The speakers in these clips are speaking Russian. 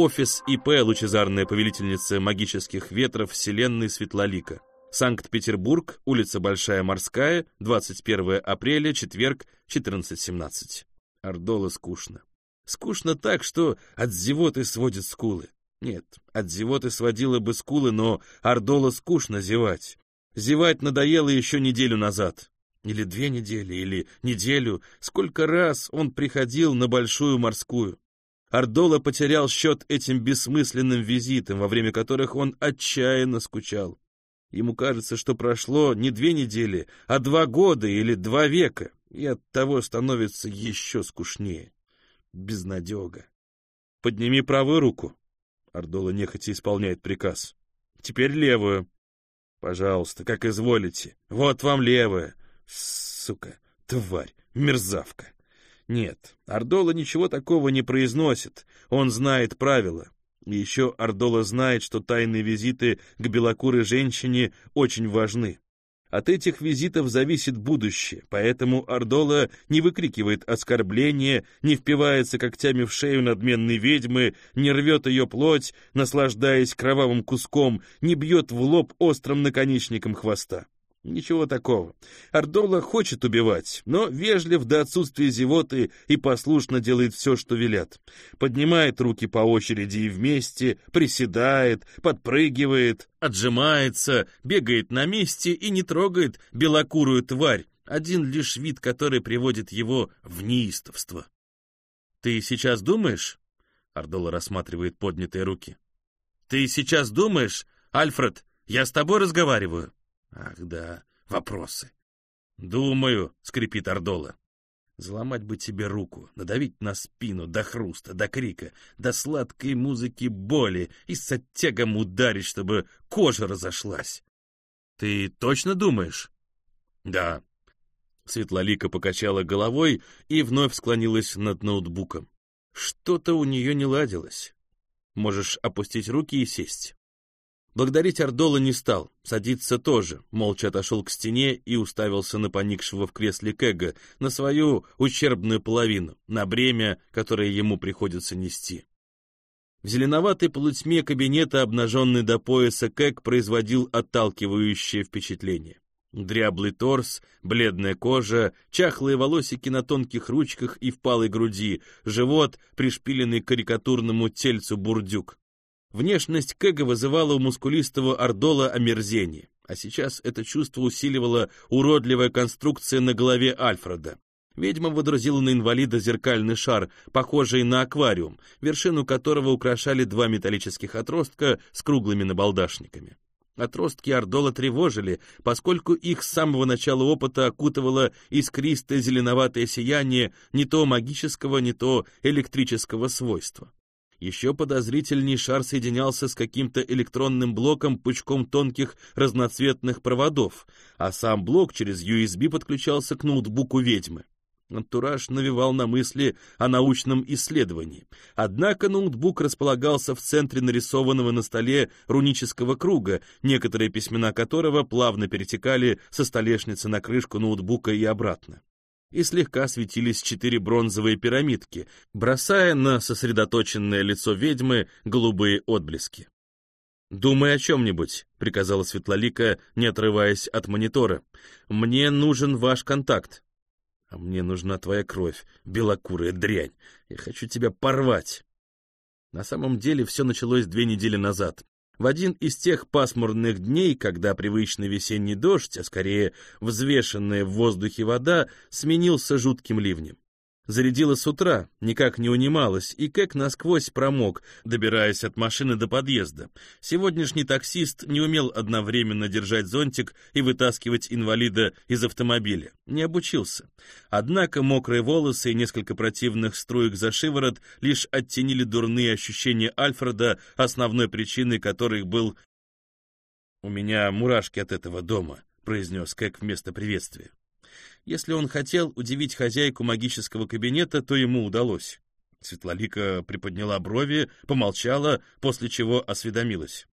Офис ИП «Лучезарная повелительница магических ветров Вселенной Светлолика». Санкт-Петербург, улица Большая Морская, 21 апреля, четверг, 14.17. Ордола скучно. Скучно так, что от зевоты сводит скулы. Нет, от зевоты сводила бы скулы, но Ордола скучно зевать. Зевать надоело еще неделю назад. Или две недели, или неделю. Сколько раз он приходил на Большую Морскую. Ардола потерял счет этим бессмысленным визитам, во время которых он отчаянно скучал. Ему кажется, что прошло не две недели, а два года или два века, и от того становится еще скучнее. Безнадега. «Подними правую руку». Ардола нехотя исполняет приказ. «Теперь левую». «Пожалуйста, как изволите. Вот вам левая. Сука, тварь, мерзавка». Нет, Ардола ничего такого не произносит, он знает правила. Еще Ардола знает, что тайные визиты к белокурой женщине очень важны. От этих визитов зависит будущее, поэтому Ардола не выкрикивает оскорбления, не впивается когтями в шею надменной ведьмы, не рвет ее плоть, наслаждаясь кровавым куском, не бьет в лоб острым наконечником хвоста. Ничего такого. Ардола хочет убивать, но вежлив до отсутствия зевоты и послушно делает все, что велят. Поднимает руки по очереди и вместе, приседает, подпрыгивает, отжимается, бегает на месте и не трогает белокурую тварь, один лишь вид который приводит его в неистовство. «Ты сейчас думаешь?» Ардола рассматривает поднятые руки. «Ты сейчас думаешь, Альфред, я с тобой разговариваю?» Ах да, вопросы. Думаю, скрипит Ордола. Заломать бы тебе руку, надавить на спину до хруста, до крика, до сладкой музыки боли и с оттягом ударить, чтобы кожа разошлась. Ты точно думаешь? Да. Светлолика покачала головой и вновь склонилась над ноутбуком. Что-то у нее не ладилось. Можешь опустить руки и сесть. Благодарить Ордола не стал, садиться тоже, молча отошел к стене и уставился на поникшего в кресле Кэга, на свою ущербную половину, на бремя, которое ему приходится нести. В зеленоватой полутьме кабинета, обнаженный до пояса, Кэг производил отталкивающее впечатление. Дряблый торс, бледная кожа, чахлые волосики на тонких ручках и впалой груди, живот, пришпиленный к карикатурному тельцу бурдюк. Внешность Кэга вызывала у мускулистого Ордола омерзение, а сейчас это чувство усиливала уродливая конструкция на голове Альфреда. Ведьма водрузила на инвалида зеркальный шар, похожий на аквариум, вершину которого украшали два металлических отростка с круглыми набалдашниками. Отростки Ордола тревожили, поскольку их с самого начала опыта окутывало искристое зеленоватое сияние не то магического, не то электрического свойства. Еще подозрительней шар соединялся с каким-то электронным блоком пучком тонких разноцветных проводов, а сам блок через USB подключался к ноутбуку ведьмы. Антураж навевал на мысли о научном исследовании. Однако ноутбук располагался в центре нарисованного на столе рунического круга, некоторые письмена которого плавно перетекали со столешницы на крышку ноутбука и обратно и слегка светились четыре бронзовые пирамидки, бросая на сосредоточенное лицо ведьмы голубые отблески. «Думай о чем-нибудь», — приказала Светлолика, не отрываясь от монитора. «Мне нужен ваш контакт». «А мне нужна твоя кровь, белокурая дрянь. Я хочу тебя порвать». На самом деле все началось две недели назад. В один из тех пасмурных дней, когда привычный весенний дождь, а скорее взвешенная в воздухе вода, сменился жутким ливнем. Зарядила с утра, никак не унималась, и как насквозь промок, добираясь от машины до подъезда. Сегодняшний таксист не умел одновременно держать зонтик и вытаскивать инвалида из автомобиля. Не обучился. Однако мокрые волосы и несколько противных струек за шиворот лишь оттенили дурные ощущения Альфреда, основной причиной которых был «У меня мурашки от этого дома», — произнес Кэк вместо приветствия. Если он хотел удивить хозяйку магического кабинета, то ему удалось. Светлолика приподняла брови, помолчала, после чего осведомилась.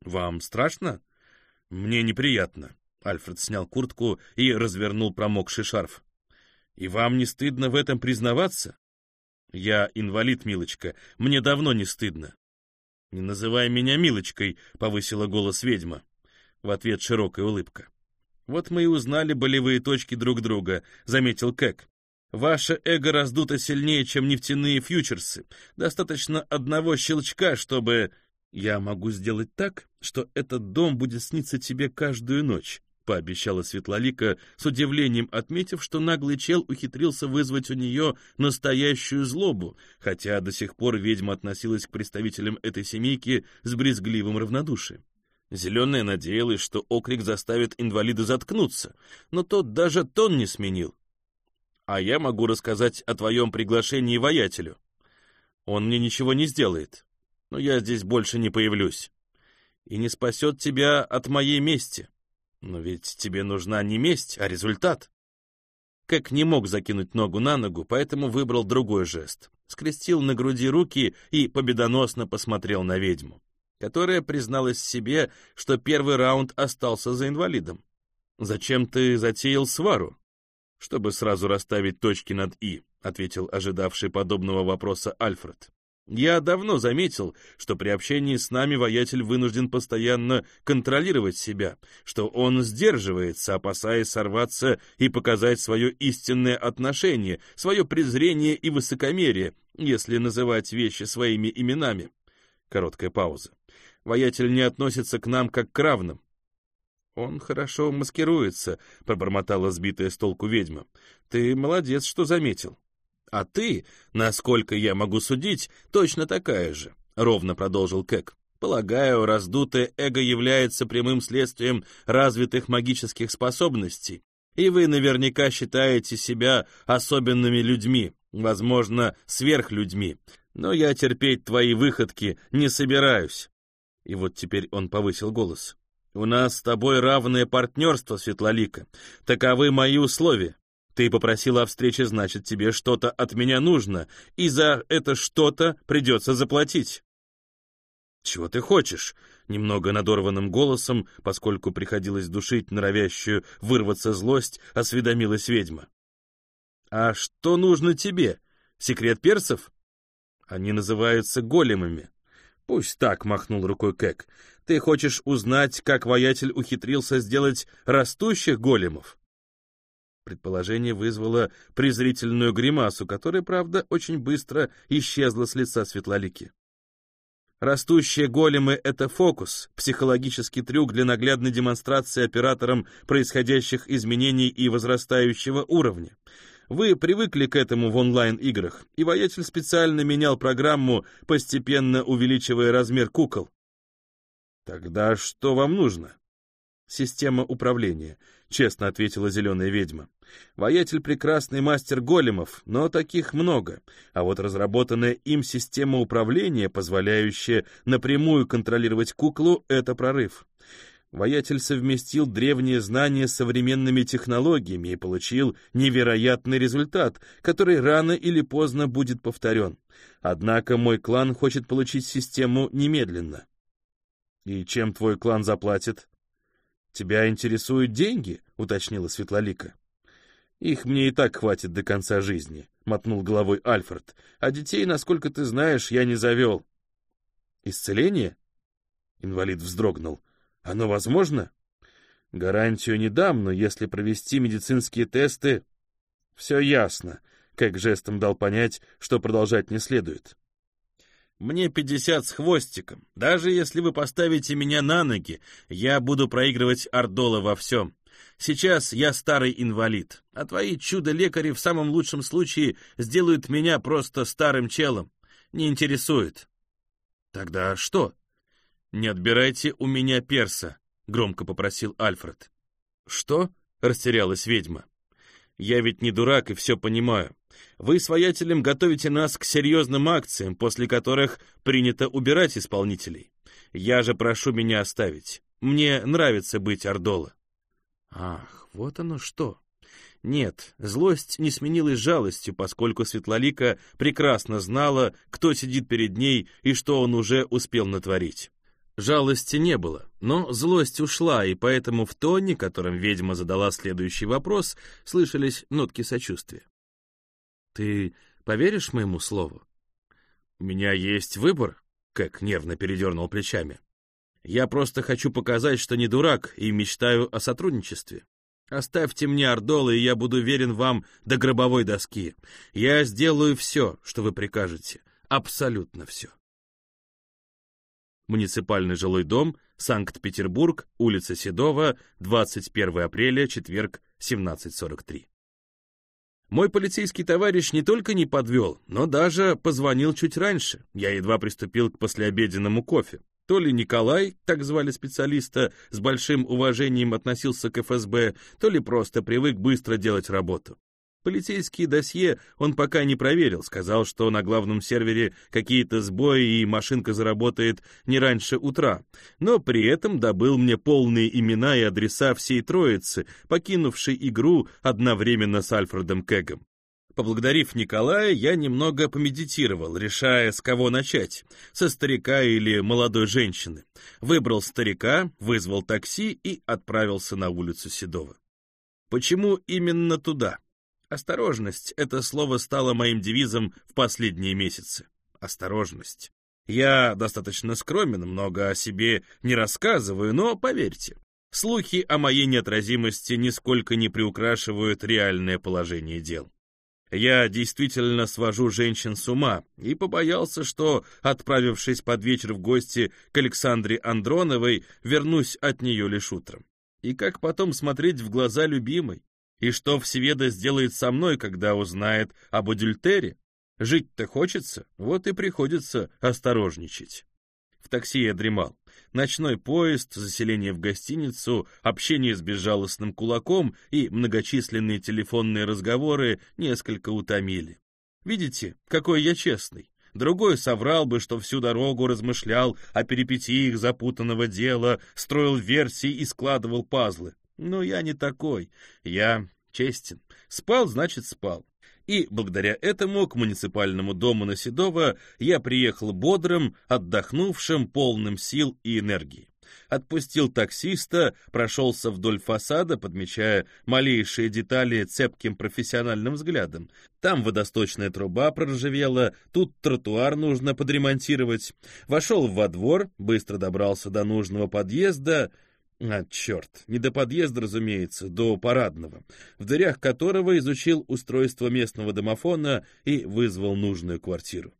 «Вам страшно?» «Мне неприятно». Альфред снял куртку и развернул промокший шарф. «И вам не стыдно в этом признаваться?» «Я инвалид, милочка, мне давно не стыдно». «Не называй меня милочкой», — повысила голос ведьма. В ответ широкая улыбка. «Вот мы и узнали болевые точки друг друга», — заметил Кэк. «Ваше эго раздуто сильнее, чем нефтяные фьючерсы. Достаточно одного щелчка, чтобы...» «Я могу сделать так, что этот дом будет сниться тебе каждую ночь», — пообещала Светлолика, с удивлением отметив, что наглый чел ухитрился вызвать у нее настоящую злобу, хотя до сих пор ведьма относилась к представителям этой семейки с брезгливым равнодушием. Зеленая надеялась, что окрик заставит инвалида заткнуться, но тот даже тон не сменил. А я могу рассказать о твоем приглашении воятелю. Он мне ничего не сделает, но я здесь больше не появлюсь. И не спасет тебя от моей мести. Но ведь тебе нужна не месть, а результат. Как не мог закинуть ногу на ногу, поэтому выбрал другой жест. Скрестил на груди руки и победоносно посмотрел на ведьму которая призналась себе, что первый раунд остался за инвалидом. «Зачем ты затеял свару?» «Чтобы сразу расставить точки над «и», — ответил ожидавший подобного вопроса Альфред. «Я давно заметил, что при общении с нами воятель вынужден постоянно контролировать себя, что он сдерживается, опасаясь сорваться и показать свое истинное отношение, свое презрение и высокомерие, если называть вещи своими именами. Короткая пауза. Воятель не относится к нам как к равным. Он хорошо маскируется, пробормотала сбитая с толку ведьма. Ты молодец, что заметил. А ты, насколько я могу судить, точно такая же, ровно продолжил Кэк. Полагаю, раздутое эго является прямым следствием развитых магических способностей, и вы наверняка считаете себя особенными людьми, возможно, сверхлюдьми, но я терпеть твои выходки не собираюсь. И вот теперь он повысил голос. У нас с тобой равное партнерство, Светлолика. Таковы мои условия. Ты попросила о встрече, значит, тебе что-то от меня нужно, и за это что-то придется заплатить. «Чего ты хочешь?» — немного надорванным голосом, поскольку приходилось душить норовящую вырваться злость, осведомилась ведьма. «А что нужно тебе? Секрет персов?» Они называются големами. Пусть так, махнул рукой Кэк. Ты хочешь узнать, как воятель ухитрился сделать растущих големов? Предположение вызвало презрительную гримасу, которая, правда, очень быстро исчезла с лица Светлолики. Растущие големы — это фокус, психологический трюк для наглядной демонстрации операторам происходящих изменений и возрастающего уровня. Вы привыкли к этому в онлайн-играх, и воятель специально менял программу, постепенно увеличивая размер кукол. Тогда что вам нужно? Система управления, честно ответила зеленая ведьма. Воятель прекрасный мастер големов, но таких много, а вот разработанная им система управления, позволяющая напрямую контролировать куклу, это прорыв. Воятель совместил древние знания с современными технологиями и получил невероятный результат, который рано или поздно будет повторен. Однако мой клан хочет получить систему немедленно. И чем твой клан заплатит? Тебя интересуют деньги, уточнила Светлолика. Их мне и так хватит до конца жизни, мотнул головой Альфред. А детей, насколько ты знаешь, я не завел. Исцеление? Инвалид вздрогнул. Оно возможно? Гарантию не дам, но если провести медицинские тесты... Все ясно, как жестом дал понять, что продолжать не следует. Мне пятьдесят с хвостиком. Даже если вы поставите меня на ноги, я буду проигрывать Ордола во всем. Сейчас я старый инвалид, а твои чудо-лекари в самом лучшем случае сделают меня просто старым челом. Не интересует. Тогда что? «Не отбирайте у меня перса», — громко попросил Альфред. «Что?» — растерялась ведьма. «Я ведь не дурак и все понимаю. Вы с воятелем готовите нас к серьезным акциям, после которых принято убирать исполнителей. Я же прошу меня оставить. Мне нравится быть Ордола». «Ах, вот оно что!» Нет, злость не сменилась жалостью, поскольку Светлолика прекрасно знала, кто сидит перед ней и что он уже успел натворить. Жалости не было, но злость ушла, и поэтому в тоне, которым ведьма задала следующий вопрос, слышались нотки сочувствия. «Ты поверишь моему слову?» «У меня есть выбор», — как нервно передернул плечами. «Я просто хочу показать, что не дурак, и мечтаю о сотрудничестве. Оставьте мне Ордолы, и я буду верен вам до гробовой доски. Я сделаю все, что вы прикажете. Абсолютно все». Муниципальный жилой дом, Санкт-Петербург, улица Седова, 21 апреля, четверг, 17.43. Мой полицейский товарищ не только не подвел, но даже позвонил чуть раньше. Я едва приступил к послеобеденному кофе. То ли Николай, так звали специалиста, с большим уважением относился к ФСБ, то ли просто привык быстро делать работу. Полицейские досье он пока не проверил, сказал, что на главном сервере какие-то сбои и машинка заработает не раньше утра, но при этом добыл мне полные имена и адреса всей троицы, покинувшей игру одновременно с Альфредом Кэгом. Поблагодарив Николая, я немного помедитировал, решая, с кого начать, со старика или молодой женщины. Выбрал старика, вызвал такси и отправился на улицу Седова. Почему именно туда? Осторожность — это слово стало моим девизом в последние месяцы. Осторожность. Я достаточно скромен, много о себе не рассказываю, но поверьте, слухи о моей неотразимости нисколько не приукрашивают реальное положение дел. Я действительно свожу женщин с ума и побоялся, что, отправившись под вечер в гости к Александре Андроновой, вернусь от нее лишь утром. И как потом смотреть в глаза любимой? И что Всеведа сделает со мной, когда узнает об адюльтере? Жить-то хочется, вот и приходится осторожничать. В такси я дремал. Ночной поезд, заселение в гостиницу, общение с безжалостным кулаком и многочисленные телефонные разговоры несколько утомили. Видите, какой я честный. Другой соврал бы, что всю дорогу размышлял о перипетиях запутанного дела, строил версии и складывал пазлы. Но я не такой. Я честен. Спал, значит, спал. И благодаря этому к муниципальному дому на Седово я приехал бодрым, отдохнувшим, полным сил и энергии. Отпустил таксиста, прошелся вдоль фасада, подмечая малейшие детали цепким профессиональным взглядом. Там водосточная труба проржавела, тут тротуар нужно подремонтировать. Вошел во двор, быстро добрался до нужного подъезда — а, черт, не до подъезда, разумеется, до парадного, в дверях которого изучил устройство местного домофона и вызвал нужную квартиру.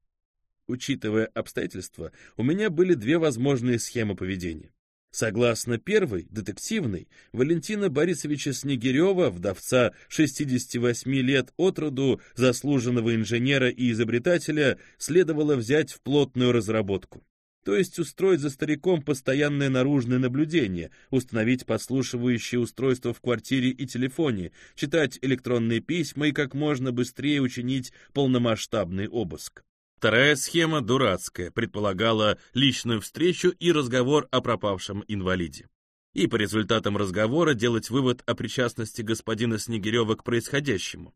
Учитывая обстоятельства, у меня были две возможные схемы поведения. Согласно первой, детективной, Валентина Борисовича Снегирева, вдовца 68 лет от роду, заслуженного инженера и изобретателя, следовало взять в плотную разработку то есть устроить за стариком постоянное наружное наблюдение, установить подслушивающее устройство в квартире и телефоне, читать электронные письма и как можно быстрее учинить полномасштабный обыск. Вторая схема, дурацкая, предполагала личную встречу и разговор о пропавшем инвалиде. И по результатам разговора делать вывод о причастности господина Снегирева к происходящему.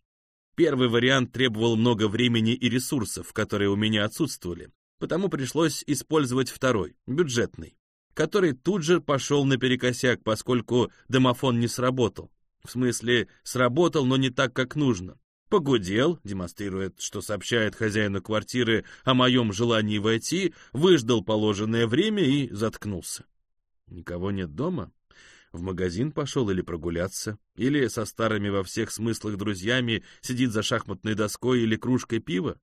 Первый вариант требовал много времени и ресурсов, которые у меня отсутствовали, потому пришлось использовать второй, бюджетный, который тут же пошел наперекосяк, поскольку домофон не сработал. В смысле, сработал, но не так, как нужно. Погудел, демонстрирует, что сообщает хозяину квартиры о моем желании войти, выждал положенное время и заткнулся. Никого нет дома? В магазин пошел или прогуляться, или со старыми во всех смыслах друзьями сидит за шахматной доской или кружкой пива.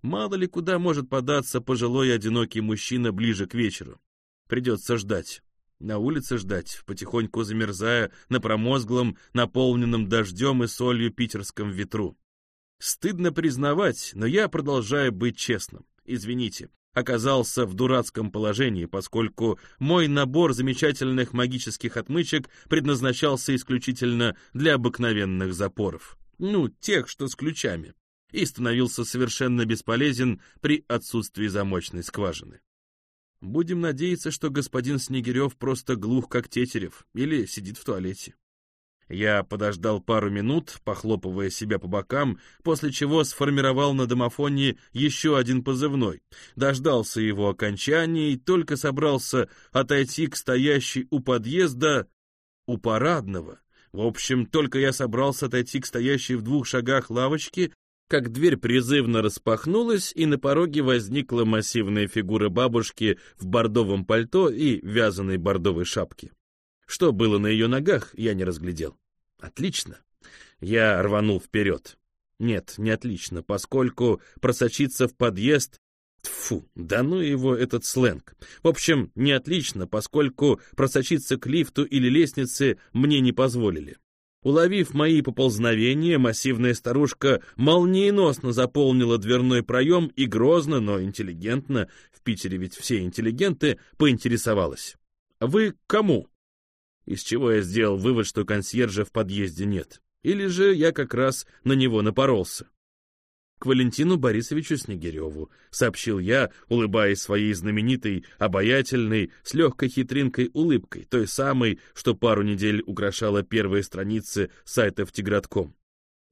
Мало ли куда может податься пожилой одинокий мужчина ближе к вечеру. Придется ждать. На улице ждать, потихоньку замерзая на промозглом, наполненном дождем и солью питерском ветру. Стыдно признавать, но я продолжаю быть честным. Извините, оказался в дурацком положении, поскольку мой набор замечательных магических отмычек предназначался исключительно для обыкновенных запоров. Ну, тех, что с ключами. И становился совершенно бесполезен при отсутствии замочной скважины. Будем надеяться, что господин Снегирев просто глух, как Тетерев, или сидит в туалете. Я подождал пару минут, похлопывая себя по бокам, после чего сформировал на домофоне еще один позывной. Дождался его окончания и только собрался отойти к стоящей у подъезда у парадного. В общем, только я собрался отойти к стоящей в двух шагах лавочке, как дверь призывно распахнулась, и на пороге возникла массивная фигура бабушки в бордовом пальто и вязаной бордовой шапке. Что было на ее ногах, я не разглядел. Отлично. Я рванул вперед. Нет, не отлично, поскольку просочиться в подъезд... Тфу, да ну его этот сленг. В общем, не отлично, поскольку просочиться к лифту или лестнице мне не позволили. Уловив мои поползновения, массивная старушка молниеносно заполнила дверной проем и грозно, но интеллигентно, в Питере ведь все интеллигенты, поинтересовалась. «Вы кому?» Из чего я сделал вывод, что консьержа в подъезде нет. Или же я как раз на него напоролся. «К Валентину Борисовичу Снегиреву», — сообщил я, улыбаясь своей знаменитой, обаятельной, с легкой хитринкой улыбкой, той самой, что пару недель украшала первые страницы сайта в Тигратком.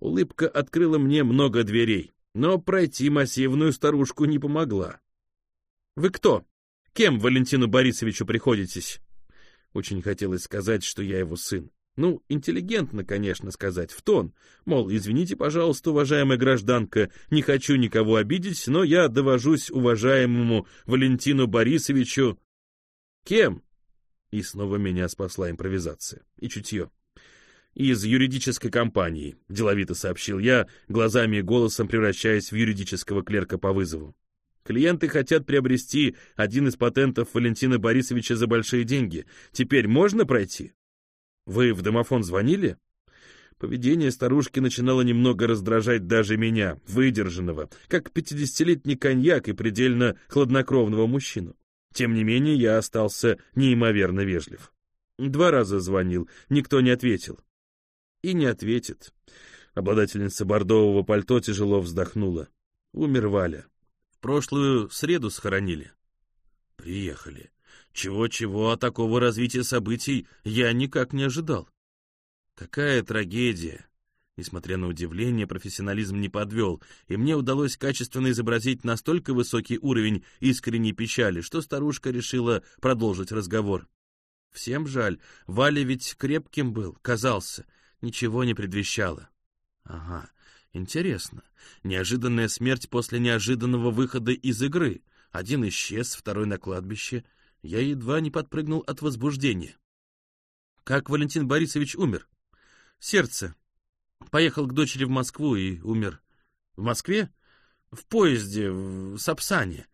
Улыбка открыла мне много дверей, но пройти массивную старушку не помогла. «Вы кто? Кем Валентину Борисовичу приходитесь?» Очень хотелось сказать, что я его сын. Ну, интеллигентно, конечно, сказать, в тон. Мол, извините, пожалуйста, уважаемая гражданка, не хочу никого обидеть, но я довожусь уважаемому Валентину Борисовичу... Кем? И снова меня спасла импровизация и чутье. Из юридической компании, деловито сообщил я, глазами и голосом превращаясь в юридического клерка по вызову. Клиенты хотят приобрести один из патентов Валентина Борисовича за большие деньги. Теперь можно пройти? Вы в домофон звонили? Поведение старушки начинало немного раздражать даже меня, выдержанного, как пятидесятилетний коньяк и предельно хладнокровного мужчину. Тем не менее, я остался неимоверно вежлив. Два раза звонил, никто не ответил. И не ответит. Обладательница бордового пальто тяжело вздохнула. Умер Валя. Прошлую среду схоронили. Приехали. Чего-чего, а такого развития событий я никак не ожидал. Какая трагедия! Несмотря на удивление, профессионализм не подвел, и мне удалось качественно изобразить настолько высокий уровень искренней печали, что старушка решила продолжить разговор. Всем жаль, Валя ведь крепким был, казался, ничего не предвещало. Ага, интересно. Неожиданная смерть после неожиданного выхода из игры. Один исчез, второй на кладбище — я едва не подпрыгнул от возбуждения. Как Валентин Борисович умер? Сердце. Поехал к дочери в Москву и умер. В Москве? В поезде, в Сапсане.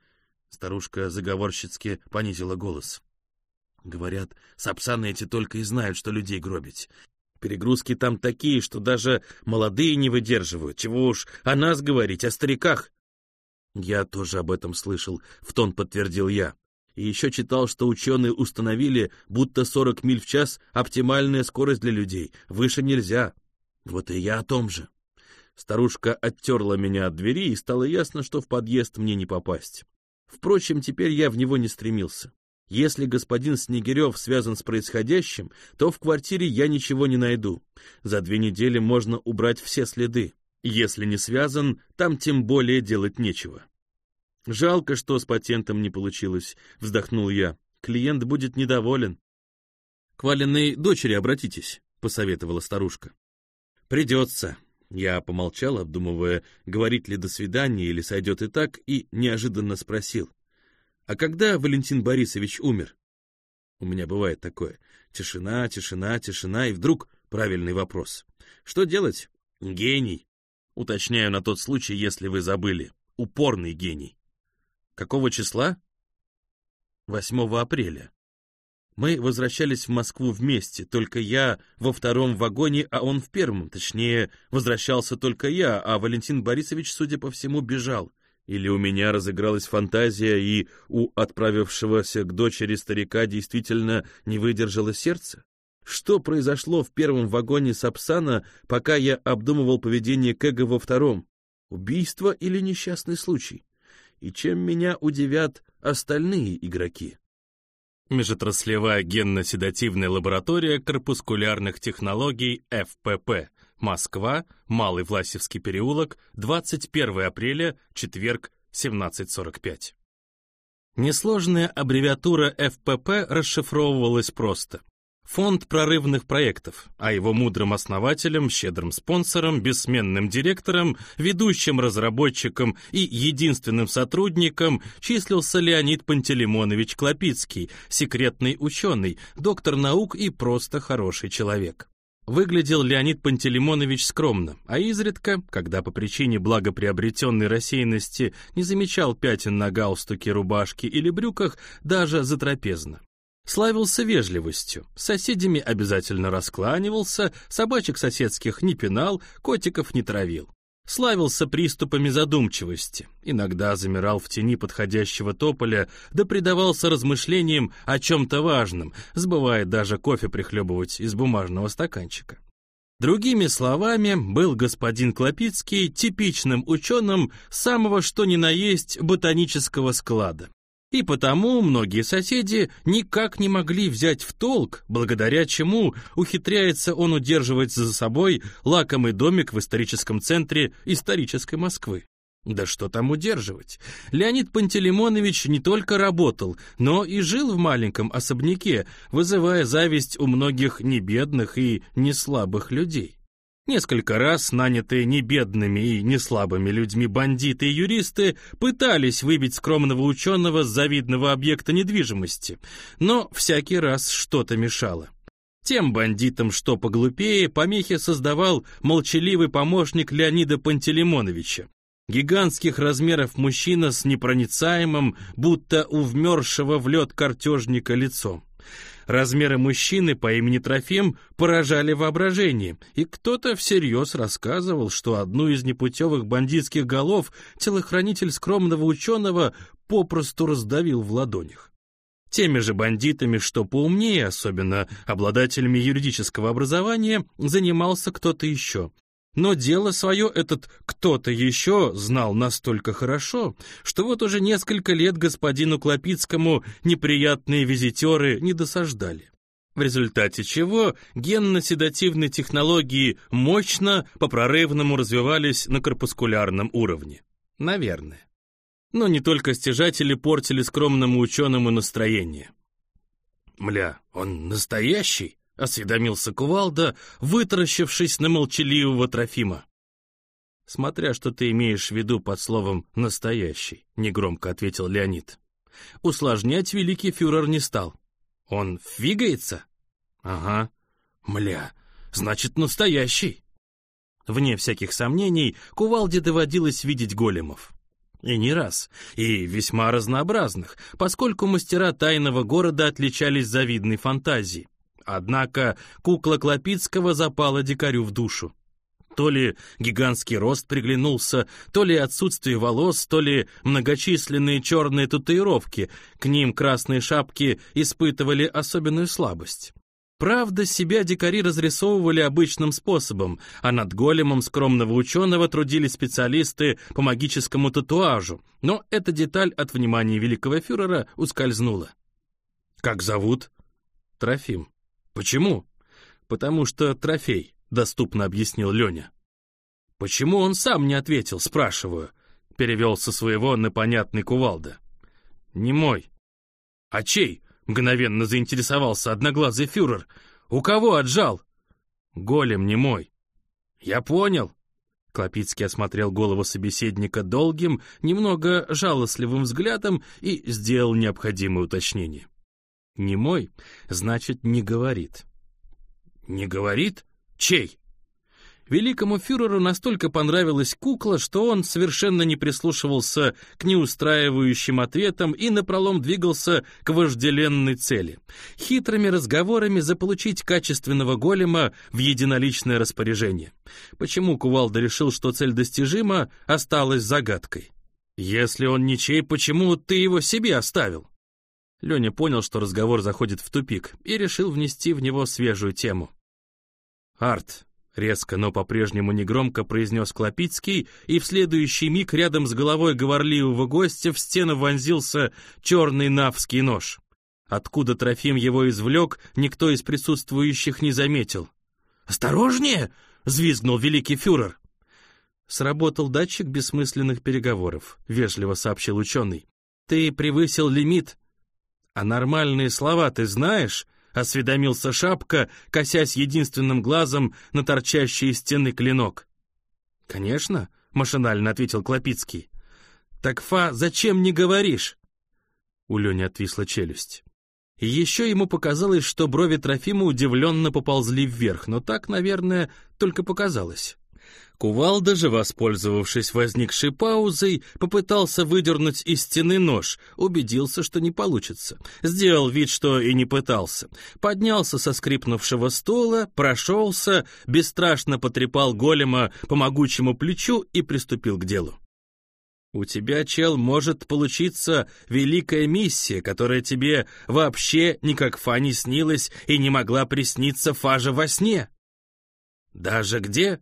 Старушка заговорщицки понизила голос. Говорят, сапсаны эти только и знают, что людей гробить. Перегрузки там такие, что даже молодые не выдерживают. Чего уж о нас говорить, о стариках. Я тоже об этом слышал, в тон подтвердил я. И еще читал, что ученые установили, будто 40 миль в час — оптимальная скорость для людей, выше нельзя. Вот и я о том же. Старушка оттерла меня от двери, и стало ясно, что в подъезд мне не попасть. Впрочем, теперь я в него не стремился. Если господин Снегирев связан с происходящим, то в квартире я ничего не найду. За две недели можно убрать все следы. Если не связан, там тем более делать нечего. Жалко, что с патентом не получилось, вздохнул я. Клиент будет недоволен. К Валенной дочери обратитесь, посоветовала старушка. Придется. Я помолчал, обдумывая, говорить ли до свидания или сойдет и так, и неожиданно спросил. А когда Валентин Борисович умер? У меня бывает такое. Тишина, тишина, тишина, и вдруг правильный вопрос. Что делать? Гений. Уточняю на тот случай, если вы забыли. Упорный гений. Какого числа? 8 апреля. Мы возвращались в Москву вместе, только я во втором вагоне, а он в первом. Точнее, возвращался только я, а Валентин Борисович, судя по всему, бежал. Или у меня разыгралась фантазия, и у отправившегося к дочери старика действительно не выдержало сердце? Что произошло в первом вагоне Сапсана, пока я обдумывал поведение Кэга во втором? Убийство или несчастный случай? и чем меня удивят остальные игроки. Межотраслевая генно-седативная лаборатория корпускулярных технологий ФПП. Москва, Малый Власевский переулок, 21 апреля, четверг, 17.45. Несложная аббревиатура ФПП расшифровывалась просто. Фонд прорывных проектов, а его мудрым основателем, щедрым спонсором, бессменным директором, ведущим разработчиком и единственным сотрудником числился Леонид Пантелеймонович Клопицкий, секретный ученый, доктор наук и просто хороший человек. Выглядел Леонид Пантелеймонович скромно, а изредка, когда по причине благоприобретенной рассеянности не замечал пятен на галстуке, рубашке или брюках, даже затрапезно. Славился вежливостью, с соседями обязательно раскланивался, собачек соседских не пинал, котиков не травил. Славился приступами задумчивости, иногда замирал в тени подходящего тополя, да предавался размышлениям о чем-то важном, сбывая даже кофе прихлебывать из бумажного стаканчика. Другими словами, был господин Клопицкий типичным ученым самого что ни на есть ботанического склада. И потому многие соседи никак не могли взять в толк, благодаря чему ухитряется он удерживать за собой лакомый домик в историческом центре исторической Москвы. Да что там удерживать? Леонид Пантелеймонович не только работал, но и жил в маленьком особняке, вызывая зависть у многих небедных и неслабых людей. Несколько раз нанятые небедными и неслабыми людьми бандиты и юристы пытались выбить скромного ученого с завидного объекта недвижимости, но всякий раз что-то мешало. Тем бандитам, что поглупее, помехи создавал молчаливый помощник Леонида Пантелеймоновича. Гигантских размеров мужчина с непроницаемым, будто у вмерзшего в лед картежника лицом. Размеры мужчины по имени Трофим поражали воображение, и кто-то всерьез рассказывал, что одну из непутевых бандитских голов телохранитель скромного ученого попросту раздавил в ладонях. Теми же бандитами, что поумнее, особенно обладателями юридического образования, занимался кто-то еще. Но дело свое этот кто-то еще знал настолько хорошо, что вот уже несколько лет господину Клопицкому неприятные визитеры не досаждали. В результате чего генно-седативные технологии мощно, по-прорывному развивались на корпускулярном уровне. Наверное. Но не только стяжатели портили скромному ученому настроение. «Мля, он настоящий?» — осведомился Кувалда, вытаращившись на молчаливого Трофима. «Смотря что ты имеешь в виду под словом «настоящий», — негромко ответил Леонид. Усложнять великий фюрер не стал. «Он фигается?» «Ага. Мля, значит, настоящий». Вне всяких сомнений, Кувалде доводилось видеть големов. И не раз, и весьма разнообразных, поскольку мастера тайного города отличались завидной фантазией. Однако кукла Клопицкого запала дикарю в душу. То ли гигантский рост приглянулся, то ли отсутствие волос, то ли многочисленные черные татуировки, к ним красные шапки испытывали особенную слабость. Правда, себя дикари разрисовывали обычным способом, а над големом скромного ученого трудились специалисты по магическому татуажу, но эта деталь от внимания великого фюрера ускользнула. «Как зовут?» «Трофим». «Почему?» «Потому что трофей», — доступно объяснил Леня. «Почему он сам не ответил?» — спрашиваю. Перевел со своего на понятный кувалда. «Не мой». «А чей?» — мгновенно заинтересовался одноглазый фюрер. «У кого отжал?» «Голем не мой». «Я понял». Клопицкий осмотрел голову собеседника долгим, немного жалостливым взглядом и сделал необходимое уточнение. Не мой, значит, не говорит. Не говорит? Чей? Великому фюреру настолько понравилась кукла, что он совершенно не прислушивался к неустраивающим ответам и напролом двигался к вожделенной цели. Хитрыми разговорами заполучить качественного голема в единоличное распоряжение. Почему Кувалда решил, что цель достижима, осталась загадкой. «Если он ничей, почему ты его себе оставил?» Леня понял, что разговор заходит в тупик, и решил внести в него свежую тему. «Арт», — резко, но по-прежнему негромко произнес Клопицкий, и в следующий миг рядом с головой говорливого гостя в стену вонзился черный навский нож. Откуда Трофим его извлек, никто из присутствующих не заметил. «Осторожнее!» — взвизгнул великий фюрер. Сработал датчик бессмысленных переговоров, вежливо сообщил ученый. Ты превысил лимит. А нормальные слова ты знаешь? Осведомился Шапка, косясь единственным глазом на торчащий из стены клинок. Конечно, машинально ответил Клопицкий. Так, Фа, зачем не говоришь? У Лени отвисла челюсть. И еще ему показалось, что брови Трофима удивленно поползли вверх, но так, наверное, только показалось. Кувалда же, воспользовавшись возникшей паузой, попытался выдернуть из стены нож, убедился, что не получится. Сделал вид, что и не пытался. Поднялся со скрипнувшего стула, прошелся, бесстрашно потрепал голема по могучему плечу и приступил к делу. У тебя, чел, может получиться великая миссия, которая тебе вообще никак фа не снилась и не могла присниться фажа во сне. Даже где?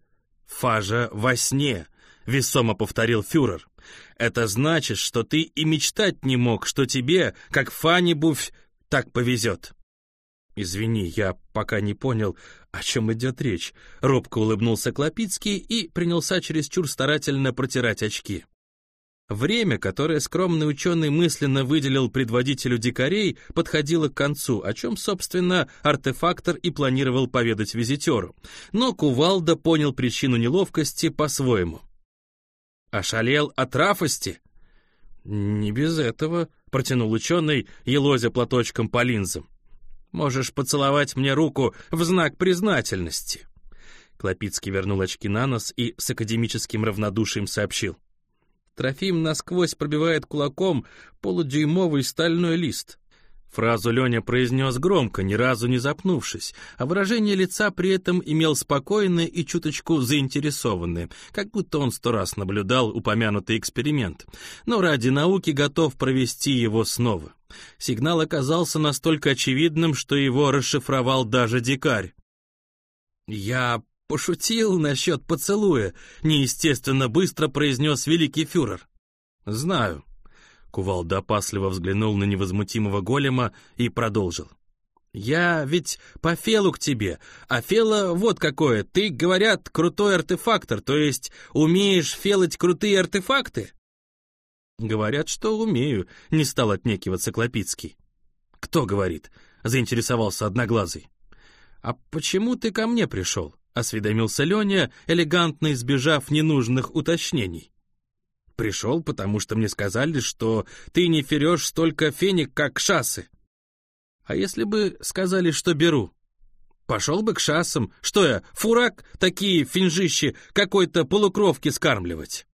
Фажа во сне, весомо повторил фюрер. Это значит, что ты и мечтать не мог, что тебе, как Фанибуфь, так повезет. «Извини, я пока не понял, о чем идет речь», — робко улыбнулся Клопицкий и принялся чересчур старательно протирать очки. Время, которое скромный ученый мысленно выделил предводителю дикарей, подходило к концу, о чем, собственно, артефактор и планировал поведать визитеру. Но Кувалда понял причину неловкости по-своему. «Ошалел от рафости?» «Не без этого», — протянул ученый, елозя платочком по линзам. «Можешь поцеловать мне руку в знак признательности». Клопицкий вернул очки на нос и с академическим равнодушием сообщил. Трофим насквозь пробивает кулаком полудюймовый стальной лист. Фразу Леня произнес громко, ни разу не запнувшись, а выражение лица при этом имел спокойное и чуточку заинтересованное, как будто он сто раз наблюдал упомянутый эксперимент, но ради науки готов провести его снова. Сигнал оказался настолько очевидным, что его расшифровал даже дикарь. «Я «Пошутил насчет поцелуя», — неестественно быстро произнес великий фюрер. «Знаю». Кувалда опасливо взглянул на невозмутимого голема и продолжил. «Я ведь по фелу к тебе, а фела вот какое, ты, говорят, крутой артефактор, то есть умеешь фелать крутые артефакты?» «Говорят, что умею», — не стал отнекиваться Клопицкий. «Кто говорит?» — заинтересовался Одноглазый. «А почему ты ко мне пришел?» Осведомился Леня, элегантно избежав ненужных уточнений. «Пришел, потому что мне сказали, что ты не ферешь столько феник, как шассы». «А если бы сказали, что беру?» «Пошел бы к шассам. Что я, фурак, такие финжищи какой-то полукровки скармливать?»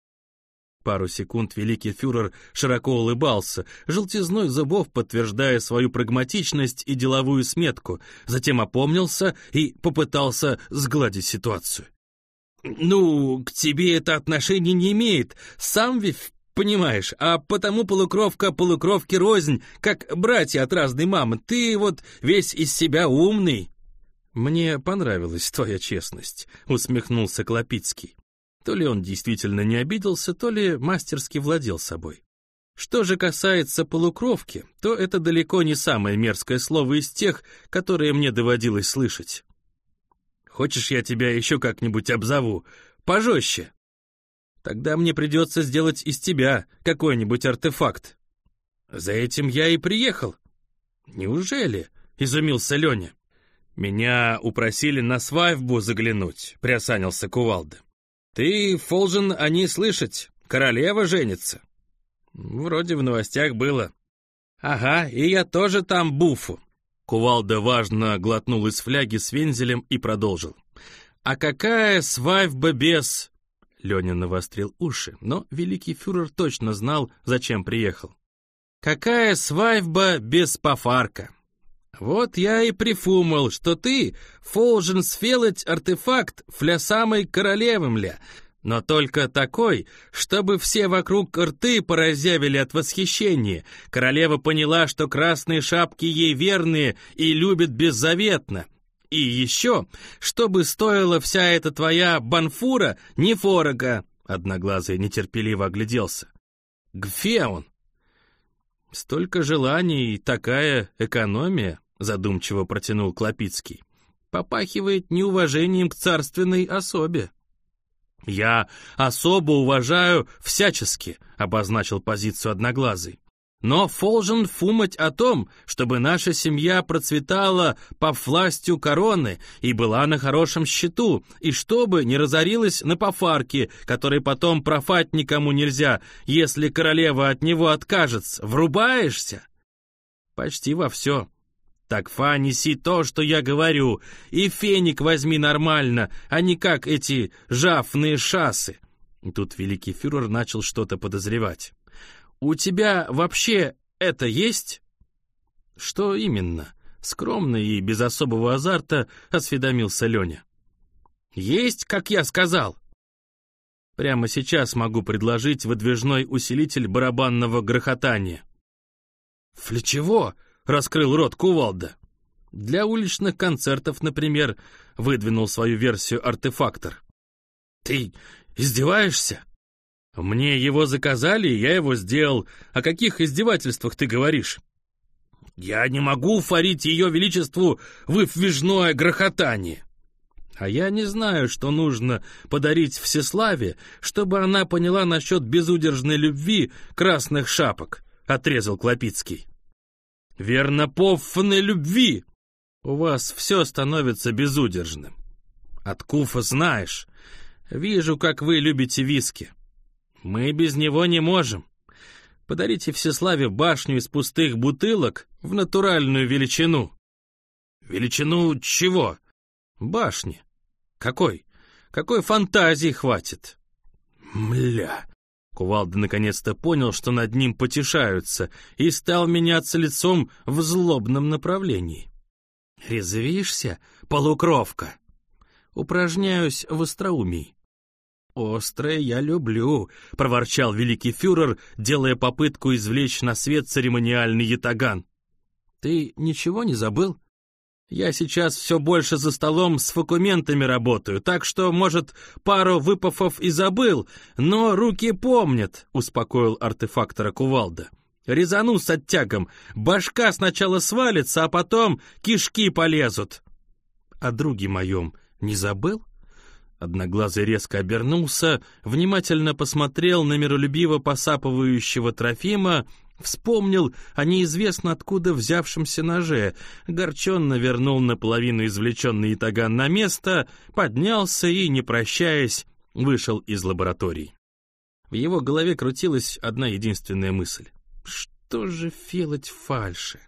Пару секунд великий фюрер широко улыбался, желтизной зубов подтверждая свою прагматичность и деловую сметку, затем опомнился и попытался сгладить ситуацию. «Ну, к тебе это отношение не имеет, сам ведь понимаешь, а потому полукровка полукровки рознь, как братья от разной мамы, ты вот весь из себя умный». «Мне понравилась твоя честность», — усмехнулся Клопицкий. То ли он действительно не обиделся, то ли мастерски владел собой. Что же касается полукровки, то это далеко не самое мерзкое слово из тех, которые мне доводилось слышать. Хочешь, я тебя еще как-нибудь обзову? Пожестче. Тогда мне придется сделать из тебя какой-нибудь артефакт. За этим я и приехал. Неужели? — изумился Леня. Меня упросили на свадьбу заглянуть, — приосанился Кувалда. «Ты, Фолжен, о ней слышать. Королева женится». «Вроде в новостях было». «Ага, и я тоже там буфу». Кувалда важно глотнул из фляги с вензелем и продолжил. «А какая свадьба без...» Леня навострил уши, но великий фюрер точно знал, зачем приехал. «Какая свадьба без пофарка?» Вот я и прифумал, что ты должен сфелать артефакт фля самой королевы мля, но только такой, чтобы все вокруг рты поразявили от восхищения. Королева поняла, что красные шапки ей верные и любят беззаветно. И еще, чтобы стоила вся эта твоя банфура не форога. Одноглазый нетерпеливо огляделся. Где он? Столько желаний и такая экономия, задумчиво протянул Клопицкий. Попахивает неуважением к царственной особе. «Я особо уважаю всячески», — обозначил позицию Одноглазый. «Но должен фумать о том, чтобы наша семья процветала по властью короны и была на хорошем счету, и чтобы не разорилась на пофарке, который потом профать никому нельзя, если королева от него откажется. Врубаешься?» «Почти во все», так, Фа, неси то, что я говорю, и феник возьми нормально, а не как эти жафные шассы. Тут великий фюрер начал что-то подозревать. «У тебя вообще это есть?» «Что именно?» Скромно и без особого азарта осведомился Леня. «Есть, как я сказал!» Прямо сейчас могу предложить выдвижной усилитель барабанного грохотания. «Для чего?» — раскрыл рот кувалда. «Для уличных концертов, например», — выдвинул свою версию артефактор. «Ты издеваешься?» «Мне его заказали, я его сделал. О каких издевательствах ты говоришь?» «Я не могу фарить ее величеству выдвижное грохотание!» «А я не знаю, что нужно подарить Всеславе, чтобы она поняла насчет безудержной любви красных шапок», — отрезал Клопицкий. Верноповфной любви. У вас все становится безудержным. От Куфа знаешь. Вижу, как вы любите виски. Мы без него не можем. Подарите Всеславе башню из пустых бутылок в натуральную величину. Величину чего? Башни. Какой? Какой фантазии хватит? Мля, Кувалда наконец-то понял, что над ним потешаются, и стал меняться лицом в злобном направлении. «Резвишься, полукровка?» «Упражняюсь в остроумии». «Острое я люблю», — проворчал великий фюрер, делая попытку извлечь на свет церемониальный ятаган. «Ты ничего не забыл?» Я сейчас все больше за столом с факументами работаю, так что, может, пару выпафов и забыл, но руки помнят», — успокоил артефактора Кувалда. «Резану с оттягом. Башка сначала свалится, а потом кишки полезут». «О друге моем не забыл?» Одноглазый резко обернулся, внимательно посмотрел на миролюбиво посапывающего Трофима Вспомнил о неизвестно откуда взявшемся ноже, горченно вернул наполовину извлеченный итаган на место, поднялся и, не прощаясь, вышел из лаборатории. В его голове крутилась одна единственная мысль. Что же фелать фальши?